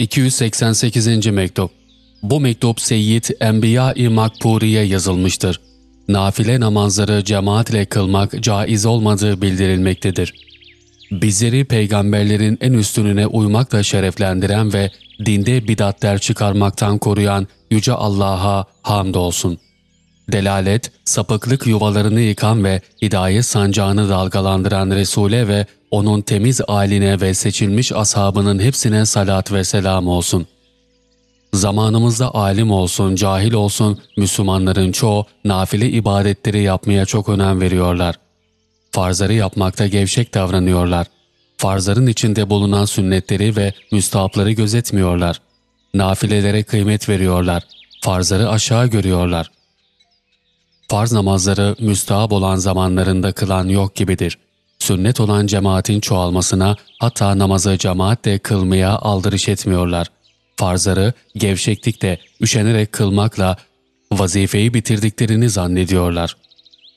288. Mektup Bu mektup Seyyid Enbiya-i Makburi'ye yazılmıştır. Nafile namazları cemaatle kılmak caiz olmadığı bildirilmektedir. Bizleri peygamberlerin en üstününe uymakla şereflendiren ve dinde bidatler çıkarmaktan koruyan Yüce Allah'a hamdolsun. Delalet, sapıklık yuvalarını yıkan ve hidayet sancağını dalgalandıran Resul'e ve onun temiz aline ve seçilmiş ashabının hepsine salat ve selam olsun. Zamanımızda alim olsun, cahil olsun, Müslümanların çoğu nafile ibadetleri yapmaya çok önem veriyorlar. Farzları yapmakta gevşek davranıyorlar. Farzların içinde bulunan sünnetleri ve müstahapları gözetmiyorlar. Nafilelere kıymet veriyorlar. Farzları aşağı görüyorlar. Farz namazları müstahap olan zamanlarında kılan yok gibidir.'' Sünnet olan cemaatin çoğalmasına hatta namazı cemaatle kılmaya aldırış etmiyorlar. Farzları gevşeklikle, üşenerek kılmakla vazifeyi bitirdiklerini zannediyorlar.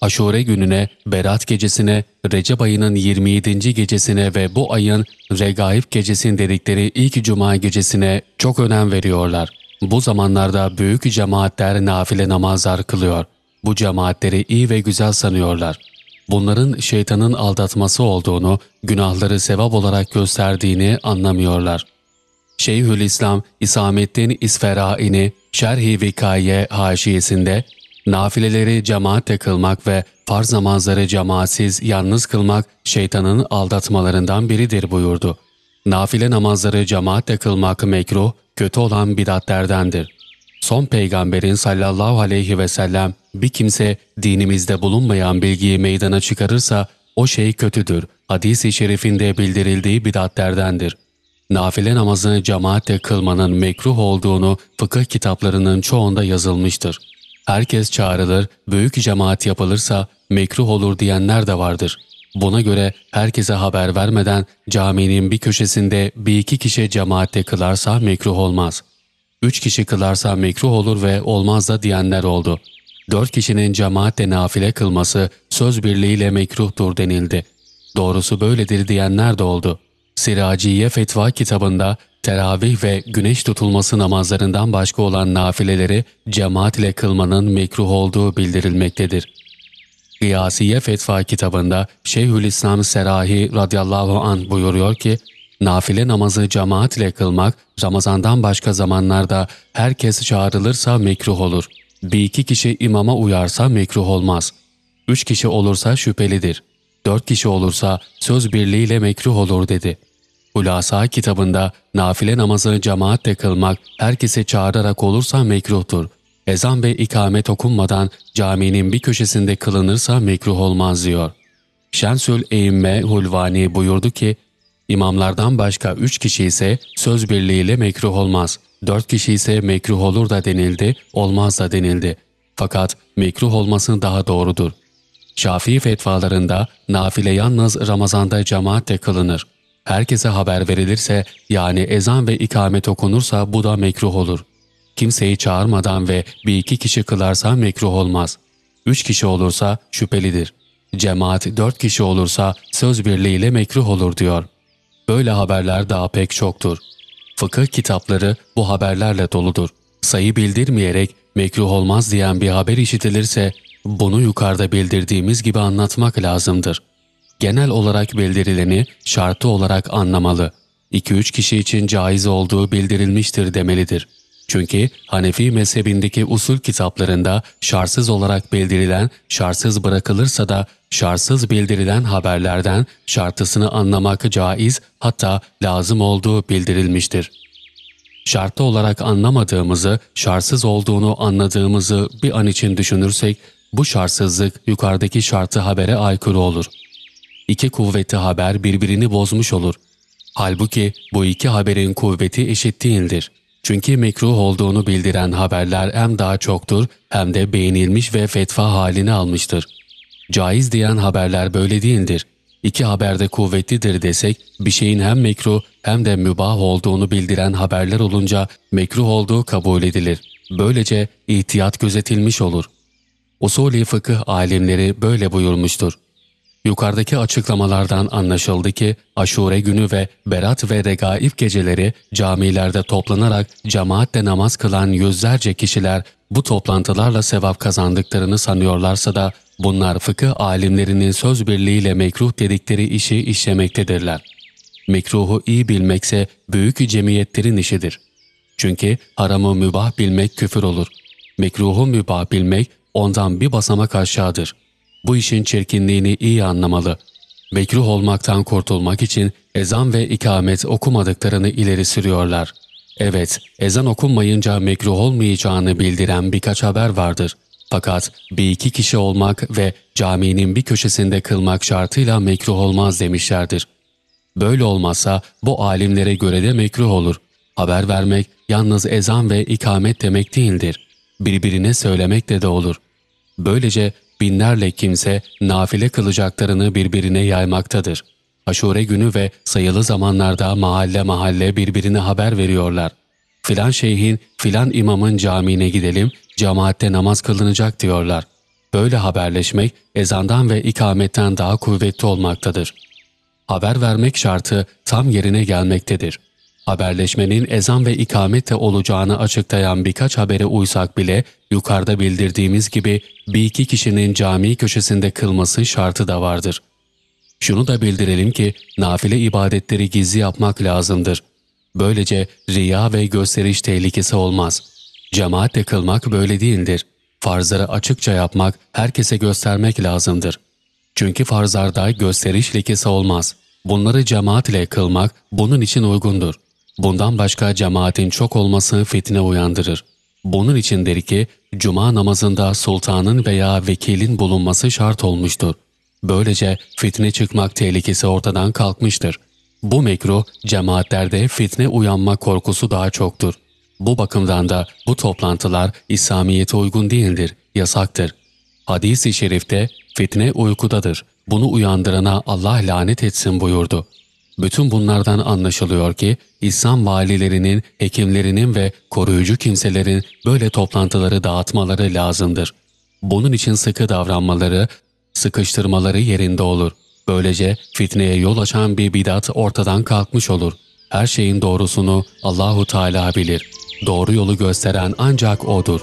Aşure gününe, Berat gecesine, Recep ayının 27. gecesine ve bu ayın Regaib gecesin dedikleri ilk cuma gecesine çok önem veriyorlar. Bu zamanlarda büyük cemaatler nafile namazlar kılıyor. Bu cemaatleri iyi ve güzel sanıyorlar.'' Bunların şeytanın aldatması olduğunu, günahları sevap olarak gösterdiğini anlamıyorlar. Şeyhülislam İsamettin İsferai'ni Şerhi Vikaye haşiyesinde nafileleri cemaatle kılmak ve farz namazları cemaatsiz yalnız kılmak şeytanın aldatmalarından biridir buyurdu. Nafile namazları cemaatle kılmak mekruh, kötü olan bidatlerdendir. Son peygamberin sallallahu aleyhi ve sellem bir kimse dinimizde bulunmayan bilgiyi meydana çıkarırsa o şey kötüdür. Hadis-i şerifinde bildirildiği bidatlerdendir. Nafile namazını cemaatle kılmanın mekruh olduğunu fıkıh kitaplarının çoğunda yazılmıştır. Herkes çağrılır, büyük cemaat yapılırsa mekruh olur diyenler de vardır. Buna göre herkese haber vermeden caminin bir köşesinde bir iki kişi cemaatle kılarsa mekruh olmaz. Üç kişi kılarsa mekruh olur ve olmaz da diyenler oldu.'' dört kişinin cemaatle nafile kılması söz birliğiyle mekruhtur denildi. Doğrusu böyledir diyenler de oldu. Siraciye Fetva kitabında teravih ve güneş tutulması namazlarından başka olan nafileleri cemaat kılmanın mekruh olduğu bildirilmektedir. Kıyasiye Fetva kitabında Şeyhülislam Serahi radıyallahu an buyuruyor ki, nafile namazı cemaat ile kılmak Ramazandan başka zamanlarda herkes çağrılırsa mekruh olur.'' Bir iki kişi imama uyarsa mekruh olmaz. Üç kişi olursa şüphelidir. Dört kişi olursa söz birliğiyle mekruh olur dedi. Hulasa kitabında nafile namazı cemaatle kılmak herkese çağırarak olursa mekruhtur. Ezan ve ikamet okunmadan caminin bir köşesinde kılınırsa mekruh olmaz diyor. Şensül Eğimme Hulvani buyurdu ki, İmamlardan başka üç kişi ise söz birliğiyle mekruh olmaz. Dört kişi ise mekruh olur da denildi, olmaz da denildi. Fakat mekruh olması daha doğrudur. Şafii fetvalarında nafile yalnız Ramazan'da cemaatle kılınır. Herkese haber verilirse yani ezan ve ikamet okunursa bu da mekruh olur. Kimseyi çağırmadan ve bir iki kişi kılarsa mekruh olmaz. Üç kişi olursa şüphelidir. Cemaat dört kişi olursa söz birliğiyle mekruh olur diyor. Böyle haberler daha pek çoktur. Fıkıh kitapları bu haberlerle doludur. Sayı bildirmeyerek mekruh olmaz diyen bir haber işitilirse bunu yukarıda bildirdiğimiz gibi anlatmak lazımdır. Genel olarak bildirileni şartı olarak anlamalı. 2-3 kişi için caiz olduğu bildirilmiştir demelidir. Çünkü Hanefi mezhebindeki usul kitaplarında şartsız olarak bildirilen şartsız bırakılırsa da şartsız bildirilen haberlerden şartısını anlamak caiz hatta lazım olduğu bildirilmiştir. Şartlı olarak anlamadığımızı, şartsız olduğunu anladığımızı bir an için düşünürsek, bu şartsızlık yukarıdaki şartı habere aykırı olur. İki kuvvetli haber birbirini bozmuş olur. Halbuki bu iki haberin kuvveti eşit değildir. Çünkü mekruh olduğunu bildiren haberler hem daha çoktur hem de beğenilmiş ve fetva halini almıştır. Caiz diyen haberler böyle değildir. İki haberde kuvvetlidir desek bir şeyin hem mekruh hem de mübah olduğunu bildiren haberler olunca mekruh olduğu kabul edilir. Böylece ihtiyat gözetilmiş olur. Usulü fıkıh alimleri böyle buyurmuştur. Yukarıdaki açıklamalardan anlaşıldı ki aşure günü ve berat ve regaib geceleri camilerde toplanarak cemaatle namaz kılan yüzlerce kişiler bu toplantılarla sevap kazandıklarını sanıyorlarsa da bunlar fıkıh alimlerinin söz birliğiyle mekruh dedikleri işi işlemektedirler. Mekruhu iyi bilmekse büyük cemiyetlerin işidir. Çünkü haramı mübah bilmek küfür olur. Mekruhu mübah bilmek ondan bir basamak aşağıdır. Bu işin çirkinliğini iyi anlamalı. Mekruh olmaktan kurtulmak için ezan ve ikamet okumadıklarını ileri sürüyorlar. Evet, ezan okunmayınca mekruh olmayacağını bildiren birkaç haber vardır. Fakat bir iki kişi olmak ve caminin bir köşesinde kılmak şartıyla mekruh olmaz demişlerdir. Böyle olmazsa bu alimlere göre de mekruh olur. Haber vermek yalnız ezan ve ikamet demek değildir. Birbirine söylemek de de olur. Böylece binlerle kimse nafile kılacaklarını birbirine yaymaktadır. Aşure günü ve sayılı zamanlarda mahalle mahalle birbirine haber veriyorlar. Filan şeyhin, filan imamın camiine gidelim, cemaatte namaz kılınacak diyorlar. Böyle haberleşmek ezandan ve ikametten daha kuvvetli olmaktadır. Haber vermek şartı tam yerine gelmektedir. Haberleşmenin ezan ve ikamette olacağını açıklayan birkaç habere uysak bile yukarıda bildirdiğimiz gibi bir iki kişinin cami köşesinde kılması şartı da vardır. Şunu da bildirelim ki nafile ibadetleri gizli yapmak lazımdır. Böylece riya ve gösteriş tehlikesi olmaz. Cemaatle kılmak böyle değildir. Farzları açıkça yapmak, herkese göstermek lazımdır. Çünkü farzlarda gösteriş lekesi olmaz. Bunları cemaat ile kılmak bunun için uygundur. Bundan başka cemaatin çok olması fitne uyandırır. Bunun içindir ki cuma namazında sultanın veya vekilin bulunması şart olmuştur. Böylece fitne çıkmak tehlikesi ortadan kalkmıştır. Bu mekruh cemaatlerde fitne uyanma korkusu daha çoktur. Bu bakımdan da bu toplantılar İslamiyet'e uygun değildir, yasaktır. Hadis-i şerifte fitne uykudadır. Bunu uyandırana Allah lanet etsin buyurdu. Bütün bunlardan anlaşılıyor ki İslam valilerinin, hekimlerinin ve koruyucu kimselerin böyle toplantıları dağıtmaları lazımdır. Bunun için sıkı davranmaları, sıkıştırmaları yerinde olur. Böylece fitneye yol açan bir bidat ortadan kalkmış olur. Her şeyin doğrusunu Allahu Teala bilir. Doğru yolu gösteren ancak O'dur.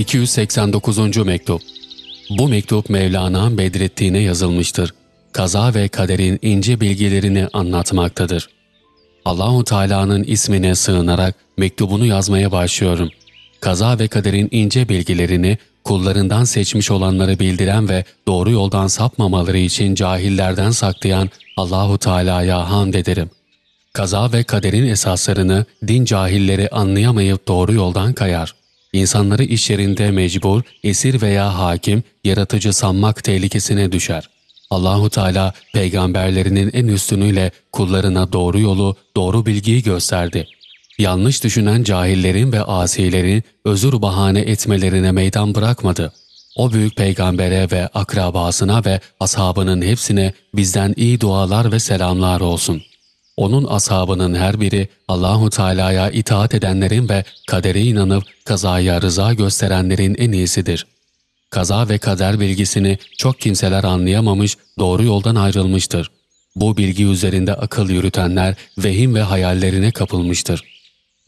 289. Mektup Bu mektup Mevlana Bedrettin'e yazılmıştır. Kaza ve kaderin ince bilgilerini anlatmaktadır. Allahu Teala'nın ismine sığınarak mektubunu yazmaya başlıyorum. Kaza ve kaderin ince bilgilerini kullarından seçmiş olanları bildiren ve doğru yoldan sapmamaları için cahillerden saklayan Allahu Teala'ya hamd ederim. Kaza ve kaderin esaslarını din cahilleri anlayamayıp doğru yoldan kayar. İnsanları iş yerinde mecbur, esir veya hakim, yaratıcı sanmak tehlikesine düşer. Allahu Teala peygamberlerinin en üstünüyle kullarına doğru yolu, doğru bilgiyi gösterdi. Yanlış düşünen cahillerin ve asilerin özür bahane etmelerine meydan bırakmadı. O büyük peygambere ve akrabasına ve ashabının hepsine bizden iyi dualar ve selamlar olsun.'' Onun ashabının her biri Allahu Teala'ya itaat edenlerin ve kadere inanıp kazaya rıza gösterenlerin en iyisidir. Kaza ve kader bilgisini çok kimseler anlayamamış, doğru yoldan ayrılmıştır. Bu bilgi üzerinde akıl yürütenler vehim ve hayallerine kapılmıştır.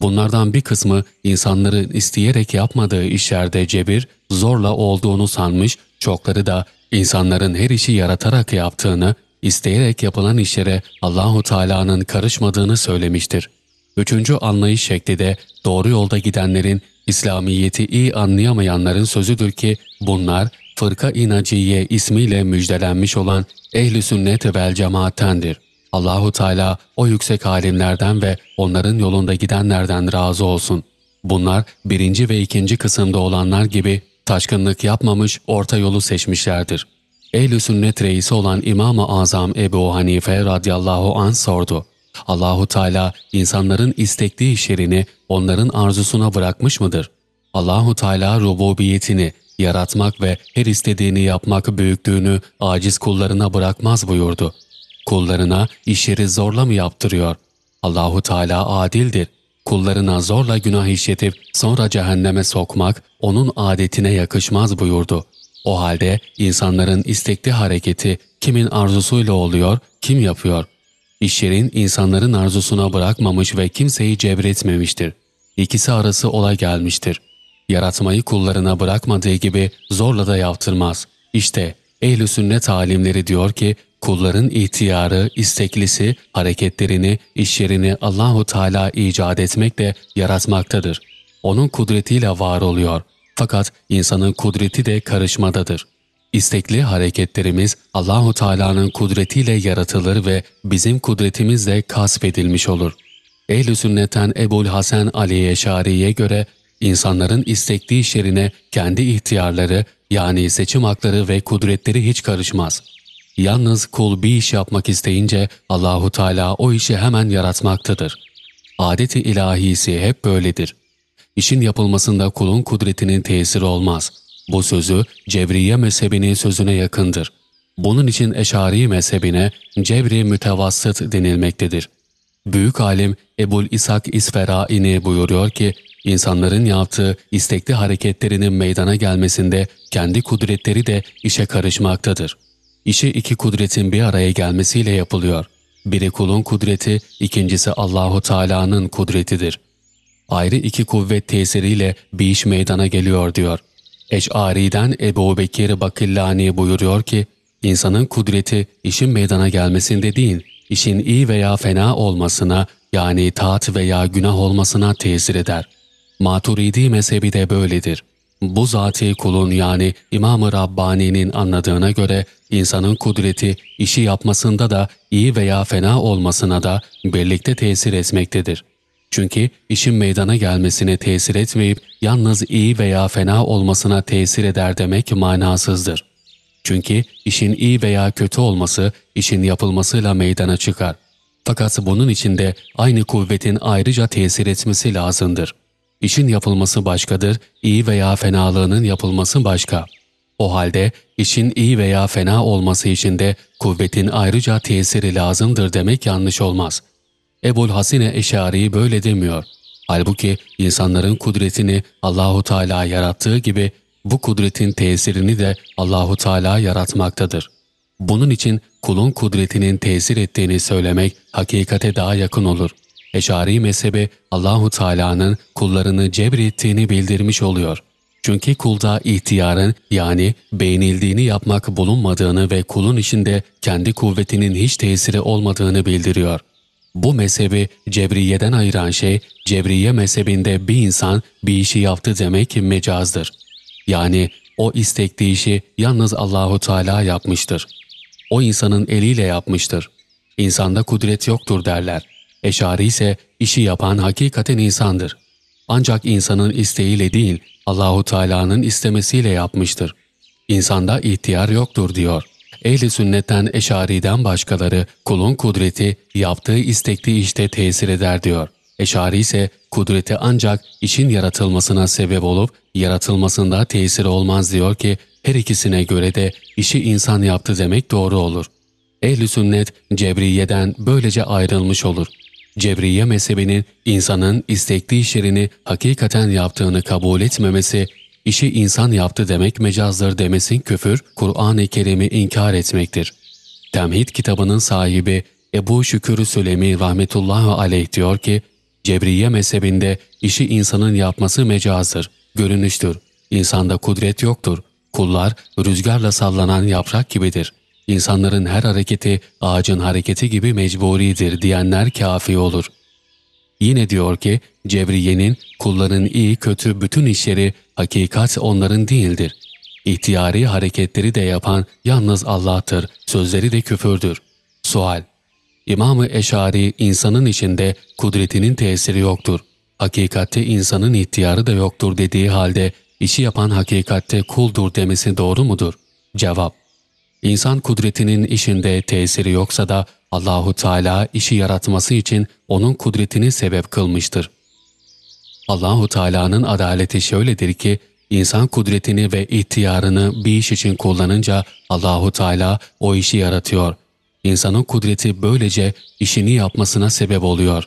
Bunlardan bir kısmı insanların isteyerek yapmadığı işlerde cebir, zorla olduğunu sanmış, çokları da insanların her işi yaratarak yaptığını, isteyerek yapılan işlere Allahu Teala'nın karışmadığını söylemiştir. Üçüncü anlayış şekli de doğru yolda gidenlerin, İslamiyet'i iyi anlayamayanların sözüdür ki bunlar fırka inaciye ismiyle müjdelenmiş olan ehli sünnet vel cemaattendir. Allahu Teala o yüksek alimlerden ve onların yolunda gidenlerden razı olsun. Bunlar birinci ve ikinci kısımda olanlar gibi taşkınlık yapmamış orta yolu seçmişlerdir. Ehl-i sünnet reisi olan İmam-ı Azam Ebu Hanife radıyallahu an sordu. Allahu Teala insanların istekli işlerini onların arzusuna bırakmış mıdır? Allahu Teala rububiyetini yaratmak ve her istediğini yapmak büyüklüğünü aciz kullarına bırakmaz buyurdu. Kullarına işleri zorla mı yaptırıyor? Allahu Teala adildir. Kullarına zorla günah işletip sonra cehenneme sokmak onun adetine yakışmaz buyurdu. O halde insanların istekli hareketi kimin arzusuyla oluyor, kim yapıyor? İşlerin insanların arzusuna bırakmamış ve kimseyi cebretmemiştir. İkisi arası ola gelmiştir. Yaratmayı kullarına bırakmadığı gibi zorla da yaptırmaz. İşte ehl-i sünnet alimleri diyor ki kulların ihtiyarı, isteklisi, hareketlerini, işlerini Allahu Teala icat etmekle yaratmaktadır. Onun kudretiyle var oluyor. Fakat insanın kudreti de karışmadadır. İstekli hareketlerimiz Allahu Teala'nın kudretiyle yaratılır ve bizim kudretimizle kasfedilmiş olur. Ehl-i sünnetten Ebul Hasan Ali Eşari'ye göre insanların istekli işlerine kendi ihtiyarları yani seçim hakları ve kudretleri hiç karışmaz. Yalnız kul bir iş yapmak isteyince Allahu Teala o işi hemen yaratmaktadır. Adeti ilahisi hep böyledir. İşin yapılmasında kulun kudretinin tesiri olmaz. Bu sözü Cevriye mezhebinin sözüne yakındır. Bunun için Eşari mezhebine Cevri mütevassıt denilmektedir. Büyük alim Ebul İshak İsferaini buyuruyor ki, insanların yaptığı istekli hareketlerinin meydana gelmesinde kendi kudretleri de işe karışmaktadır. İşi iki kudretin bir araya gelmesiyle yapılıyor. Biri kulun kudreti, ikincisi Allahu Teala'nın kudretidir. Ayrı iki kuvvet tesiriyle bir iş meydana geliyor diyor. Eş'ari'den Ebu Bekir Bakillani buyuruyor ki, insanın kudreti işin meydana gelmesinde değil, işin iyi veya fena olmasına yani taat veya günah olmasına tesir eder. Maturidi mezhebi de böyledir. Bu zati kulun yani İmam-ı Rabbani'nin anladığına göre insanın kudreti işi yapmasında da iyi veya fena olmasına da birlikte tesir etmektedir. Çünkü işin meydana gelmesine tesir etmeyip yalnız iyi veya fena olmasına tesir eder demek manasızdır. Çünkü işin iyi veya kötü olması işin yapılmasıyla meydana çıkar. Fakat bunun içinde aynı kuvvetin ayrıca tesir etmesi lazımdır. İşin yapılması başkadır, iyi veya fenalığının yapılması başka. O halde işin iyi veya fena olması için de kuvvetin ayrıca tesiri lazımdır demek yanlış olmaz. Ebul Hasine Eşari böyle demiyor. Halbuki insanların kudretini Allahu Teala yarattığı gibi bu kudretin tesirini de Allahu Teala yaratmaktadır. Bunun için kulun kudretinin tesir ettiğini söylemek hakikate daha yakın olur. Eşari mezhebi Allahu Teala'nın kullarını cebrettiğini bildirmiş oluyor. Çünkü kulda ihtiyarın yani beğenildiğini yapmak bulunmadığını ve kulun içinde kendi kuvvetinin hiç tesiri olmadığını bildiriyor. Bu mezhebi Cebriye'den ayıran şey, Cebriye mezhebinde bir insan bir işi yaptı demek mecazdır. Yani o istekli işi yalnız Allahu Teala yapmıştır. O insanın eliyle yapmıştır. İnsanda kudret yoktur derler. Eşari ise işi yapan hakikaten insandır. Ancak insanın isteğiyle değil, Allahu Teala'nın istemesiyle yapmıştır. İnsanda ihtiyar yoktur diyor. Ehli sünnetten Eşari'den başkaları kulun kudreti yaptığı istekli işte tesir eder diyor. Eşari ise kudreti ancak işin yaratılmasına sebep olup yaratılmasında tesiri olmaz diyor ki her ikisine göre de işi insan yaptı demek doğru olur. Ehli sünnet Cebriye'den böylece ayrılmış olur. Cebriye mezhebinin insanın istekli işlerini hakikaten yaptığını kabul etmemesi, işi insan yaptı demek mecazdır demesin küfür, Kur'an-ı Kerim'i inkar etmektir. Temhid kitabının sahibi Ebu Şükür Sülemi rahmetullahi aleyh diyor ki, Cebriye mezhebinde işi insanın yapması mecazdır, görünüştür. İnsanda kudret yoktur. Kullar rüzgarla sallanan yaprak gibidir. İnsanların her hareketi ağacın hareketi gibi mecburidir diyenler kafi olur. Yine diyor ki Cebriye'nin kulların iyi kötü bütün işleri hakikat onların değildir. İhtiyari hareketleri de yapan yalnız Allah'tır, sözleri de küfürdür. Sual İmam-ı Eşari insanın içinde kudretinin tesiri yoktur. Hakikatte insanın ihtiyarı da yoktur dediği halde işi yapan hakikatte kuldur demesi doğru mudur? Cevap İnsan kudretinin işinde tesiri yoksa da Allahu Teala işi yaratması için onun kudretini sebep kılmıştır. Allahu Teala'nın adaleti şöyledir ki insan kudretini ve ihtiyarını bir iş için kullanınca Allahu Teala o işi yaratıyor. İnsanın kudreti böylece işini yapmasına sebep oluyor.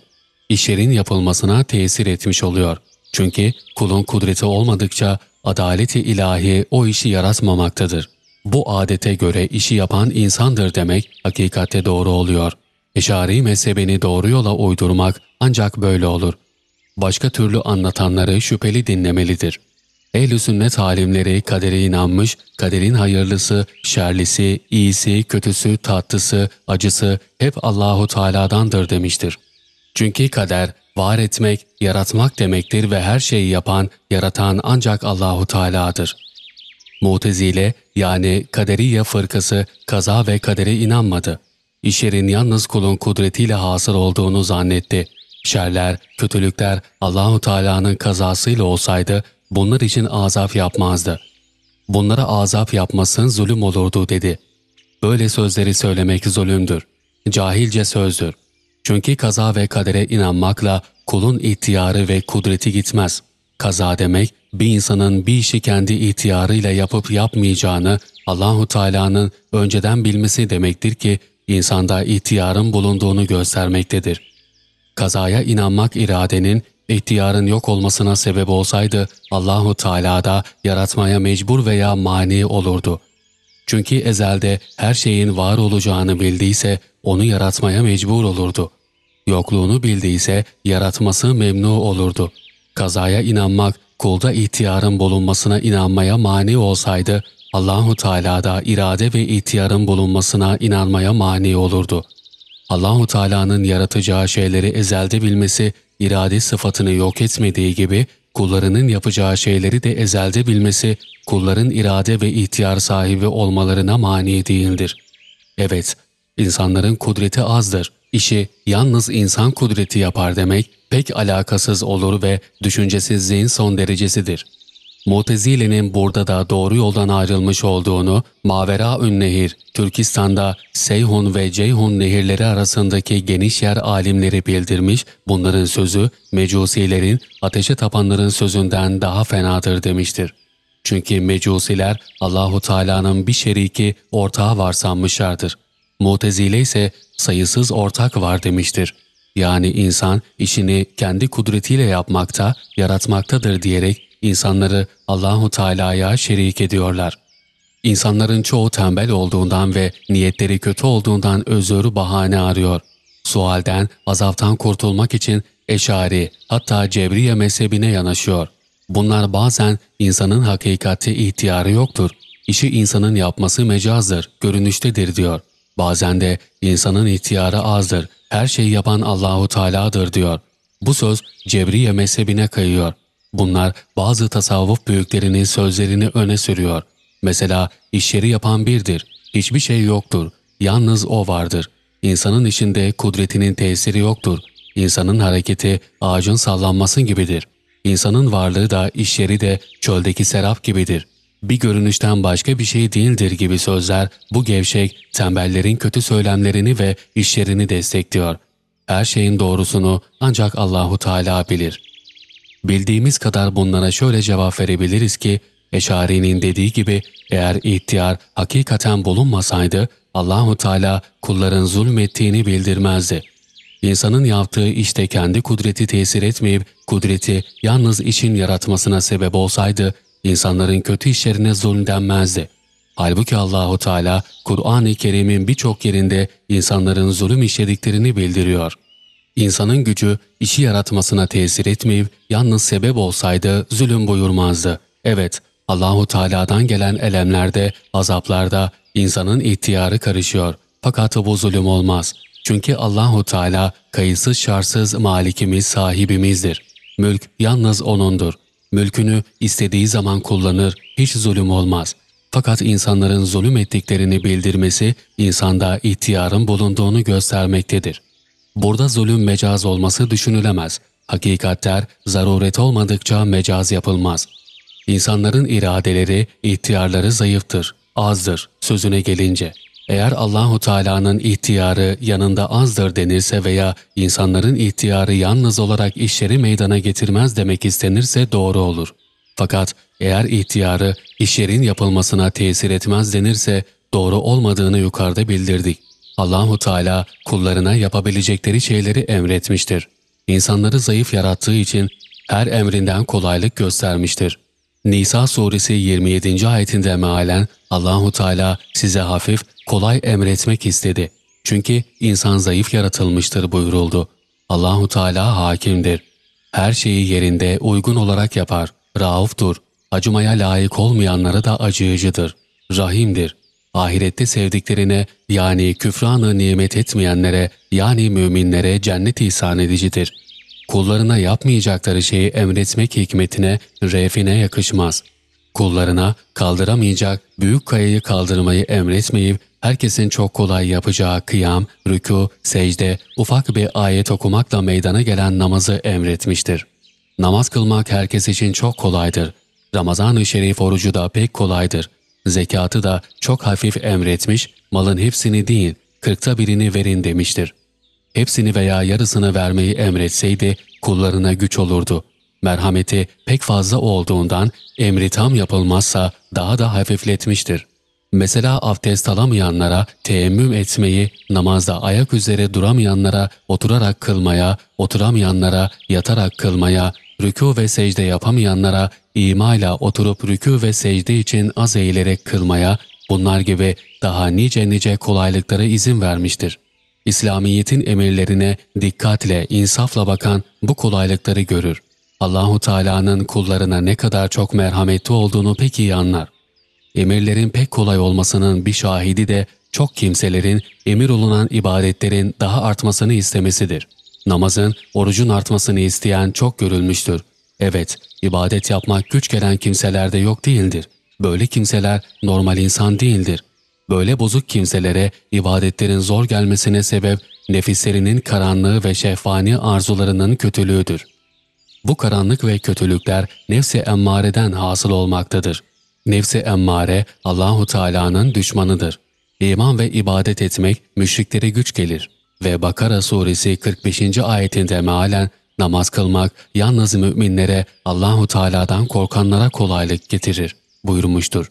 İşlerin yapılmasına tesir etmiş oluyor. Çünkü kulun kudreti olmadıkça adaleti ilahi o işi yaratmamaktadır. Bu adete göre işi yapan insandır demek hakikatte doğru oluyor. Eşari mezhebini doğru yola uydurmak ancak böyle olur. Başka türlü anlatanları şüpheli dinlemelidir. Ehl-i sünnet alimleri kadere inanmış, kaderin hayırlısı, şerlisi, iyisi, kötüsü, tatlısı, acısı hep Allahu Teala'dandır demiştir. Çünkü kader var etmek, yaratmak demektir ve her şeyi yapan, yaratan ancak Allahu Teala'dır. Mutezile yani kaderiye fırkası kaza ve kadere inanmadı. İşlerin yalnız kulun kudretiyle hasıl olduğunu zannetti. Şerler, kötülükler Allahu Teala'nın kazasıyla olsaydı bunlar için azap yapmazdı. Bunlara azap yapmasın zulüm olurdu dedi. Böyle sözleri söylemek zulümdür. Cahilce sözdür. Çünkü kaza ve kadere inanmakla kulun ihtiyarı ve kudreti gitmez. Kaza demek bir insanın bir işi kendi ihtiyarıyla yapıp yapmayacağını Allahu Teala'nın önceden bilmesi demektir ki insanda ihtiyarın bulunduğunu göstermektedir. Kazaya inanmak iradenin, ihtiyarın yok olmasına sebep olsaydı Allahu Teala da yaratmaya mecbur veya mani olurdu. Çünkü ezelde her şeyin var olacağını bildiyse onu yaratmaya mecbur olurdu. Yokluğunu bildiyse yaratması memnu olurdu. Kazaya inanmak kulda ihtiyarın bulunmasına inanmaya mani olsaydı Allahu Teala da irade ve ihtiyarın bulunmasına inanmaya mani olurdu. Allahu Teala'nın yaratacağı şeyleri ezelde bilmesi irade sıfatını yok etmediği gibi kullarının yapacağı şeyleri de ezelde bilmesi kulların irade ve ihtiyar sahibi olmalarına mani değildir. Evet, insanların kudreti azdır. İşi yalnız insan kudreti yapar demek pek alakasız olur ve düşüncesizliğin son derecesidir. Mutezile'nin burada da doğru yoldan ayrılmış olduğunu, Mavera Nehir, Türkistan'da Seyhun ve Ceyhun nehirleri arasındaki geniş yer alimleri bildirmiş, bunların sözü mecusilerin, ateşe tapanların sözünden daha fenadır demiştir. Çünkü mecusiler Allahu Teala'nın bir şeriki ortağı var sanmışlardır. Mutezile ise sayısız ortak var demiştir. Yani insan işini kendi kudretiyle yapmakta, yaratmaktadır diyerek insanları Allahu Teala'ya şerik ediyorlar. İnsanların çoğu tembel olduğundan ve niyetleri kötü olduğundan özür bahane arıyor. Sualden, azaptan kurtulmak için Eşari hatta Cebriye mezhebine yanaşıyor. Bunlar bazen insanın hakikati ihtiyarı yoktur. İşi insanın yapması mecazdır, görünüştedir diyor. Bazen de insanın ihtiyarı azdır, her şeyi yapan Allahu Teala'dır diyor. Bu söz Cebriye mezhebine kayıyor. Bunlar bazı tasavvuf büyüklerinin sözlerini öne sürüyor. Mesela işleri yapan birdir, hiçbir şey yoktur, yalnız o vardır. İnsanın içinde kudretinin tesiri yoktur. İnsanın hareketi ağacın sallanması gibidir. İnsanın varlığı da işleri de çöldeki serap gibidir. Bir görünüşten başka bir şey değildir gibi sözler bu gevşek, tembellerin kötü söylemlerini ve işlerini destekliyor. Her şeyin doğrusunu ancak Allahu Teala bilir. Bildiğimiz kadar bunlara şöyle cevap verebiliriz ki, Eşari'nin dediği gibi eğer ihtiyar hakikaten bulunmasaydı Allahu Teala kulların zulmettiğini bildirmezdi. İnsanın yaptığı işte kendi kudreti tesir etmeyip kudreti yalnız için yaratmasına sebep olsaydı insanların kötü işlerine zulm denmezdi. Halbuki Allahu Teala Kur'an-ı Kerim'in birçok yerinde insanların zulüm işlediklerini bildiriyor. İnsanın gücü işi yaratmasına tesir etmeyip yalnız sebep olsaydı zulüm buyurmazdı. Evet, Allahu Teala'dan gelen elemlerde, azaplarda insanın ihtiyarı karışıyor. Fakat bu zulüm olmaz. Çünkü Allahu Teala kayıtsız şartsız malikimiz, sahibimizdir. Mülk yalnız O'nundur. Mülkünü istediği zaman kullanır, hiç zulüm olmaz. Fakat insanların zulüm ettiklerini bildirmesi, insanda ihtiyarın bulunduğunu göstermektedir. Burada zulüm mecaz olması düşünülemez. Hakikatler zaruret olmadıkça mecaz yapılmaz. İnsanların iradeleri, ihtiyarları zayıftır, azdır sözüne gelince. Eğer Allahu Teala'nın ihtiyarı yanında azdır denirse veya insanların ihtiyarı yalnız olarak işleri meydana getirmez demek istenirse doğru olur. Fakat eğer ihtiyarı iş yerin yapılmasına tesir etmez denirse doğru olmadığını yukarıda bildirdik. Allahu Teala kullarına yapabilecekleri şeyleri emretmiştir. İnsanları zayıf yarattığı için her emrinden kolaylık göstermiştir. Nisa suresi 27. ayetinde mealen Allahu Teala size hafif, kolay emretmek istedi. Çünkü insan zayıf yaratılmıştır buyuruldu. Allahu Teala hakimdir. Her şeyi yerinde uygun olarak yapar. Rauftur. Acımaya layık olmayanlara da acıyıcıdır. Rahimdir. Ahirette sevdiklerine yani küfranı nimet etmeyenlere yani müminlere cennet ihsan edicidir. Kullarına yapmayacakları şeyi emretmek hikmetine, refine yakışmaz. Kullarına kaldıramayacak büyük kayayı kaldırmayı emretmeyip herkesin çok kolay yapacağı kıyam, rükû, secde, ufak bir ayet okumakla meydana gelen namazı emretmiştir. Namaz kılmak herkes için çok kolaydır. Ramazan-ı Şerif orucu da pek kolaydır. Zekatı da çok hafif emretmiş, malın hepsini değil, kırkta birini verin demiştir. Hepsini veya yarısını vermeyi emretseydi kullarına güç olurdu. Merhameti pek fazla olduğundan emri tam yapılmazsa daha da hafifletmiştir. Mesela abdest alamayanlara teemmüm etmeyi, namazda ayak üzere duramayanlara oturarak kılmaya, oturamayanlara yatarak kılmaya, rükû ve secde yapamayanlara imayla oturup rükû ve secde için az eğilerek kılmaya, bunlar gibi daha nice nice kolaylıklara izin vermiştir. İslamiyet'in emirlerine dikkatle, insafla bakan bu kolaylıkları görür. Allahu Teala'nın kullarına ne kadar çok merhametli olduğunu pek iyi anlar. Emirlerin pek kolay olmasının bir şahidi de çok kimselerin emir olunan ibadetlerin daha artmasını istemesidir. Namazın, orucun artmasını isteyen çok görülmüştür. Evet, ibadet yapmak güç gelen kimselerde yok değildir. Böyle kimseler normal insan değildir. Böyle bozuk kimselere ibadetlerin zor gelmesine sebep nefislerinin karanlığı ve şehvani arzularının kötülüğüdür. Bu karanlık ve kötülükler nefsi emmareden hasıl olmaktadır. Nefsi emmare Allahu Teala'nın düşmanıdır. İman ve ibadet etmek müşriklere güç gelir ve Bakara suresi 45. ayetinde mealen namaz kılmak yalnız müminlere Allahu Teala'dan korkanlara kolaylık getirir buyurmuştur.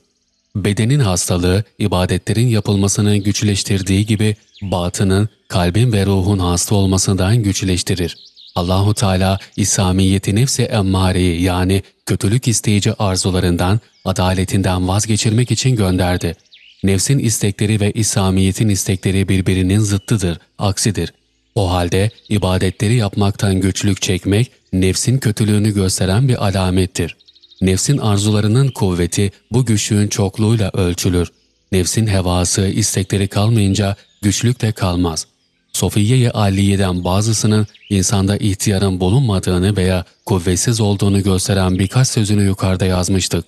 Bedenin hastalığı ibadetlerin yapılmasını güçleştirdiği gibi batının, kalbin ve ruhun hasta olmasından güçleştirir. Allahu Teala İslamiyeti nefsi emmareyi yani kötülük isteyici arzularından, adaletinden vazgeçirmek için gönderdi. Nefsin istekleri ve İslamiyet'in istekleri birbirinin zıttıdır, aksidir. O halde ibadetleri yapmaktan güçlük çekmek, nefsin kötülüğünü gösteren bir alamettir. Nefsin arzularının kuvveti bu güçlüğün çokluğuyla ölçülür. Nefsin hevası, istekleri kalmayınca güçlük de kalmaz. Sofiye-i Aliye'den bazısının insanda ihtiyarın bulunmadığını veya kuvvetsiz olduğunu gösteren birkaç sözünü yukarıda yazmıştık.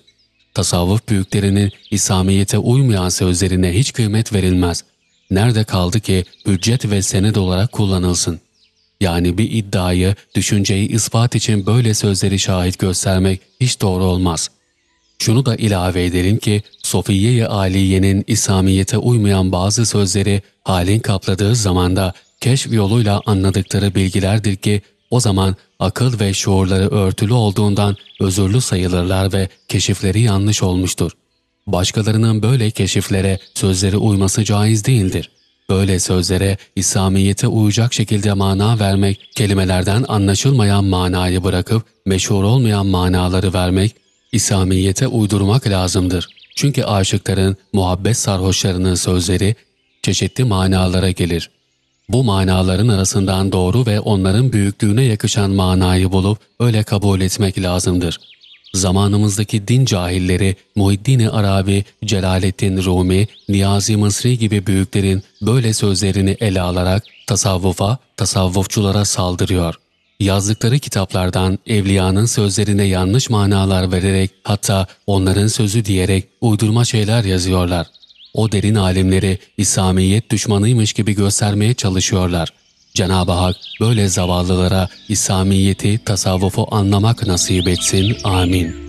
Tasavvuf büyüklerinin İslamiyete uymayan sözlerine hiç kıymet verilmez. Nerede kaldı ki hüccet ve sened olarak kullanılsın? Yani bir iddiayı, düşünceyi ispat için böyle sözleri şahit göstermek hiç doğru olmaz. Şunu da ilave edelim ki, Sofiye-i Aliye'nin İslamiyete uymayan bazı sözleri halin kapladığı zamanda keşf yoluyla anladıkları bilgilerdir ki, o zaman akıl ve şuurları örtülü olduğundan özürlü sayılırlar ve keşifleri yanlış olmuştur. Başkalarının böyle keşiflere, sözleri uyması caiz değildir. Böyle sözlere İslamiyete uyacak şekilde mana vermek, kelimelerden anlaşılmayan manayı bırakıp meşhur olmayan manaları vermek, İslamiyete uydurmak lazımdır. Çünkü aşıkların, muhabbet sarhoşlarının sözleri çeşitli manalara gelir. Bu manaların arasından doğru ve onların büyüklüğüne yakışan manayı bulup öyle kabul etmek lazımdır. Zamanımızdaki din cahilleri Muhiddin Arabi, Celaleddin Rumi, Niyazi Mısri gibi büyüklerin böyle sözlerini ele alarak tasavvufa, tasavvufçulara saldırıyor. Yazdıkları kitaplardan evliyanın sözlerine yanlış manalar vererek hatta onların sözü diyerek uydurma şeyler yazıyorlar. O derin alimleri İslamiyet düşmanıymış gibi göstermeye çalışıyorlar. Cenab-ı Hak böyle zavallılara İslamiyeti, tasavvufu anlamak nasip etsin. Amin.